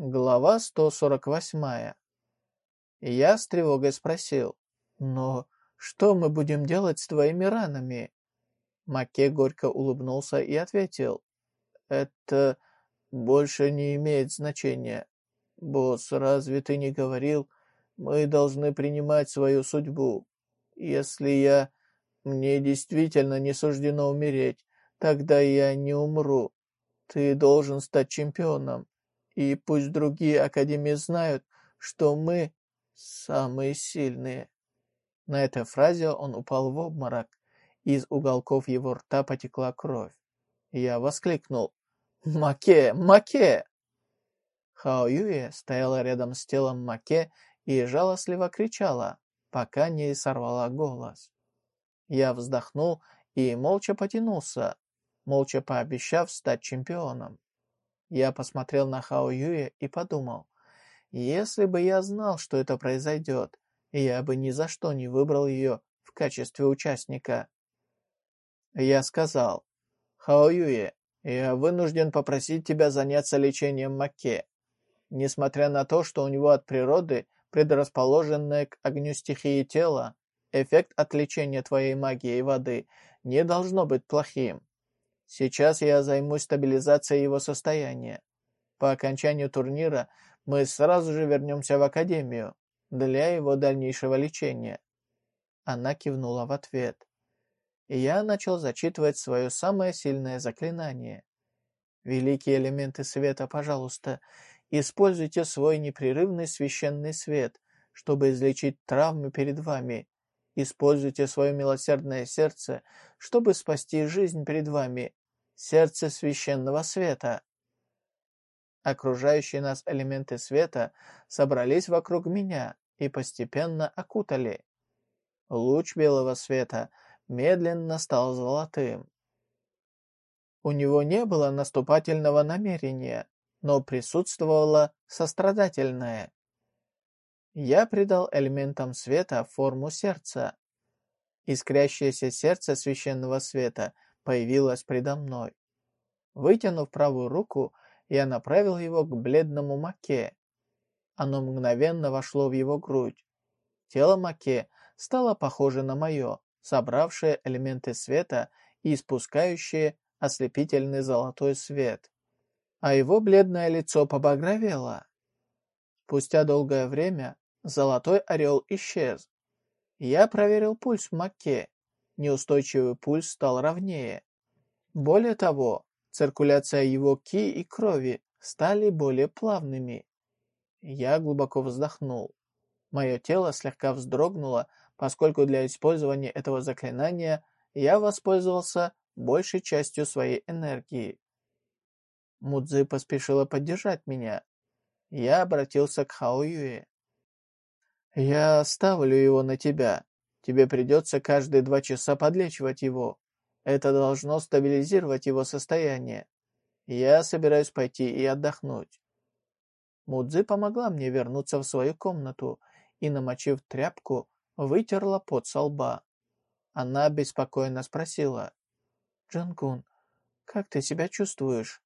Глава 148. Я с тревогой спросил, «Но что мы будем делать с твоими ранами?» Маке горько улыбнулся и ответил, «Это больше не имеет значения. Босс, разве ты не говорил, мы должны принимать свою судьбу? Если я... Мне действительно не суждено умереть, тогда я не умру. Ты должен стать чемпионом. И пусть другие академии знают, что мы самые сильные. На этой фразе он упал в обморок. Из уголков его рта потекла кровь. Я воскликнул. «Маке! Маке!» Хао Юе стояла рядом с телом Маке и жалостливо кричала, пока не сорвала голос. Я вздохнул и молча потянулся, молча пообещав стать чемпионом. Я посмотрел на Хао Юе и подумал, если бы я знал, что это произойдет, я бы ни за что не выбрал ее в качестве участника. Я сказал, Хао Юе, я вынужден попросить тебя заняться лечением Маке. Несмотря на то, что у него от природы предрасположенное к огню стихии тела, эффект от лечения твоей магией воды не должно быть плохим. Сейчас я займусь стабилизацией его состояния. По окончанию турнира мы сразу же вернемся в Академию для его дальнейшего лечения. Она кивнула в ответ. И я начал зачитывать свое самое сильное заклинание. Великие элементы света, пожалуйста, используйте свой непрерывный священный свет, чтобы излечить травмы перед вами. Используйте свое милосердное сердце, чтобы спасти жизнь перед вами сердце священного света. Окружающие нас элементы света собрались вокруг меня и постепенно окутали. Луч белого света медленно стал золотым. У него не было наступательного намерения, но присутствовало сострадательное. Я придал элементам света форму сердца. Искрящееся сердце священного света – появилась предо мной. Вытянув правую руку, я направил его к бледному Маке. Оно мгновенно вошло в его грудь. Тело Маке стало похоже на мое, собравшее элементы света и испускающее ослепительный золотой свет. А его бледное лицо побагровело. Спустя долгое время золотой орел исчез. Я проверил пульс Маке неустойчивый пульс стал ровнее. Более того, циркуляция его ки и крови стали более плавными. Я глубоко вздохнул. Мое тело слегка вздрогнуло, поскольку для использования этого заклинания я воспользовался большей частью своей энергии. Мудзи поспешила поддержать меня. Я обратился к Хао Юе. «Я оставлю его на тебя. Тебе придется каждые два часа подлечивать его. Это должно стабилизировать его состояние. Я собираюсь пойти и отдохнуть. Мудзи помогла мне вернуться в свою комнату и, намочив тряпку, вытерла пот со лба. Она беспокойно спросила. «Джангун, как ты себя чувствуешь?»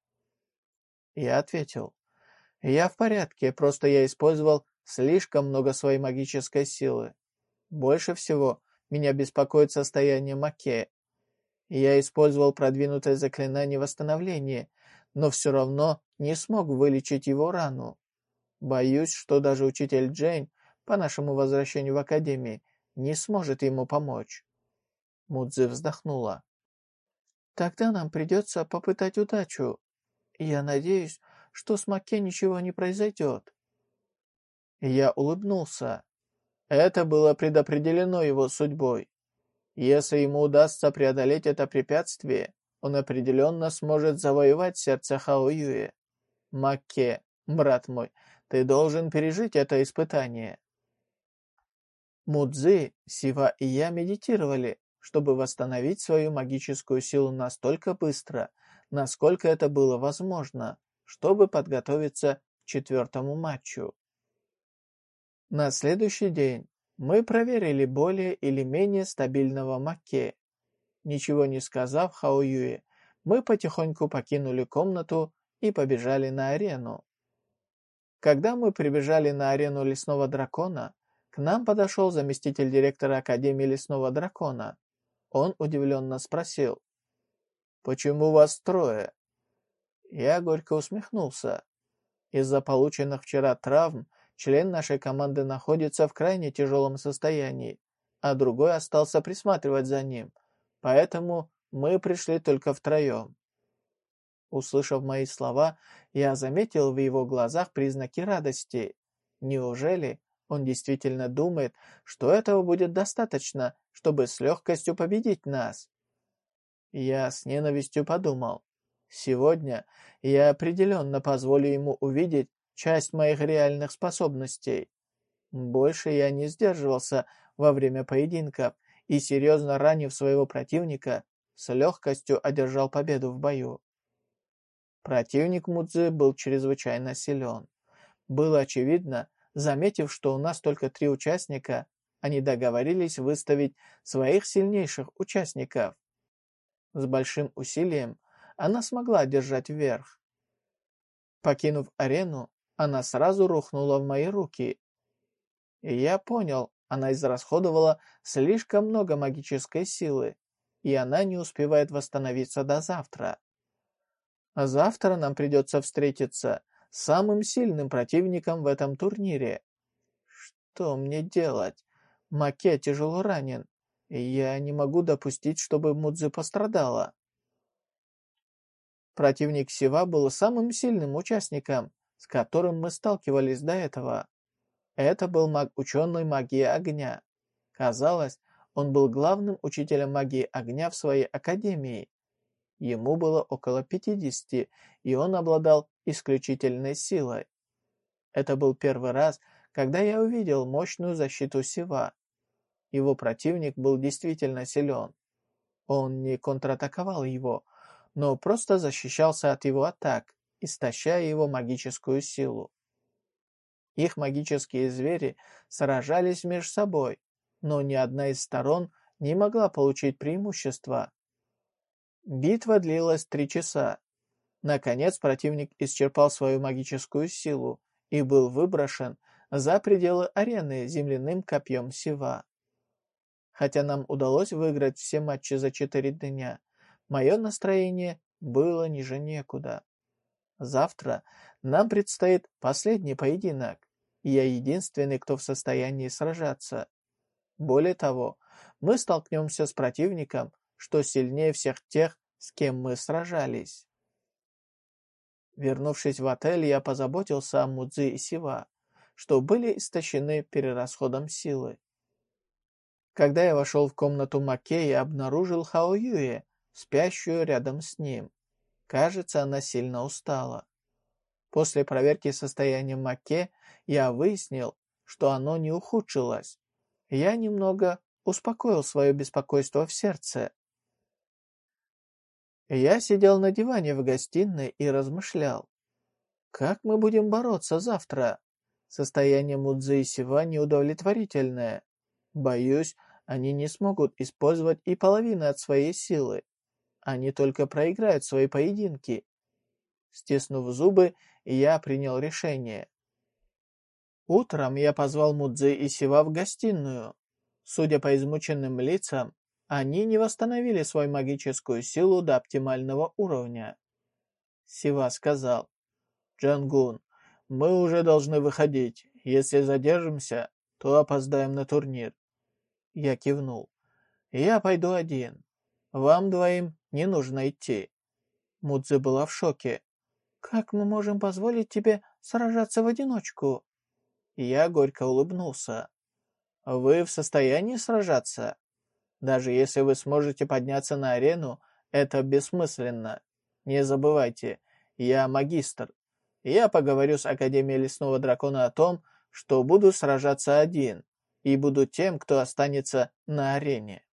Я ответил. «Я в порядке, просто я использовал слишком много своей магической силы. Больше всего меня беспокоит состояние Маке. Я использовал продвинутое заклинание восстановления, но все равно не смог вылечить его рану. Боюсь, что даже учитель Джейн по нашему возвращению в Академии не сможет ему помочь. Мудзи вздохнула. Тогда нам придется попытать удачу. Я надеюсь, что с Маке ничего не произойдет. Я улыбнулся. Это было предопределено его судьбой. Если ему удастся преодолеть это препятствие, он определенно сможет завоевать сердце Хао Юэ. Макке, брат мой, ты должен пережить это испытание. Мудзи, Сива и я медитировали, чтобы восстановить свою магическую силу настолько быстро, насколько это было возможно, чтобы подготовиться к четвертому матчу. На следующий день мы проверили более или менее стабильного Маке. Ничего не сказав Хао Юе, мы потихоньку покинули комнату и побежали на арену. Когда мы прибежали на арену Лесного Дракона, к нам подошел заместитель директора Академии Лесного Дракона. Он удивленно спросил, «Почему вас трое?» Я горько усмехнулся. Из-за полученных вчера травм член нашей команды находится в крайне тяжелом состоянии, а другой остался присматривать за ним, поэтому мы пришли только втроем. Услышав мои слова, я заметил в его глазах признаки радости. Неужели он действительно думает, что этого будет достаточно, чтобы с легкостью победить нас? Я с ненавистью подумал. Сегодня я определенно позволю ему увидеть часть моих реальных способностей. Больше я не сдерживался во время поединков и, серьезно ранив своего противника, с легкостью одержал победу в бою. Противник Мудзы был чрезвычайно силен. Было очевидно, заметив, что у нас только три участника, они договорились выставить своих сильнейших участников. С большим усилием она смогла держать вверх. Покинув арену, она сразу рухнула в мои руки. И я понял, она израсходовала слишком много магической силы, и она не успевает восстановиться до завтра. А завтра нам придется встретиться с самым сильным противником в этом турнире. Что мне делать? Маке тяжело ранен, и я не могу допустить, чтобы Мудзи пострадала. Противник Сива был самым сильным участником, с которым мы сталкивались до этого. Это был маг-ученый магии огня. Казалось, он был главным учителем магии огня в своей академии. Ему было около 50, и он обладал исключительной силой. Это был первый раз, когда я увидел мощную защиту Сива. Его противник был действительно силен. Он не контратаковал его, но просто защищался от его атак, истощая его магическую силу. Их магические звери сражались между собой, но ни одна из сторон не могла получить преимущество. Битва длилась три часа. Наконец противник исчерпал свою магическую силу и был выброшен за пределы арены земляным копьем Сива. Хотя нам удалось выиграть все матчи за четыре дня, мое настроение было ниже некуда. Завтра нам предстоит последний поединок, и я единственный, кто в состоянии сражаться. Более того, мы столкнемся с противником, что сильнее всех тех, с кем мы сражались. Вернувшись в отель, я позаботился о Мудзи и Сива, что были истощены перерасходом силы. Когда я вошел в комнату Маке, я обнаружил Хао Юе, спящую рядом с ним. Кажется, она сильно устала. После проверки состояния Маке я выяснил, что оно не ухудшилось. Я немного успокоил свое беспокойство в сердце. Я сидел на диване в гостиной и размышлял. Как мы будем бороться завтра? Состояние Мудзи и Сива неудовлетворительное. Боюсь, они не смогут использовать и половины от своей силы. Они только проиграют свои поединки. Стиснув зубы, я принял решение. Утром я позвал Мудзи и Сива в гостиную. Судя по измученным лицам, они не восстановили свою магическую силу до оптимального уровня. Сива сказал, «Джангун, мы уже должны выходить. Если задержимся, то опоздаем на турнир». Я кивнул. «Я пойду один. Вам двоим не нужно идти». Мудзи была в шоке. «Как мы можем позволить тебе сражаться в одиночку?» Я горько улыбнулся. «Вы в состоянии сражаться?» Даже если вы сможете подняться на арену, это бессмысленно. Не забывайте, я магистр. Я поговорю с Академией Лесного Дракона о том, что буду сражаться один, и буду тем, кто останется на арене.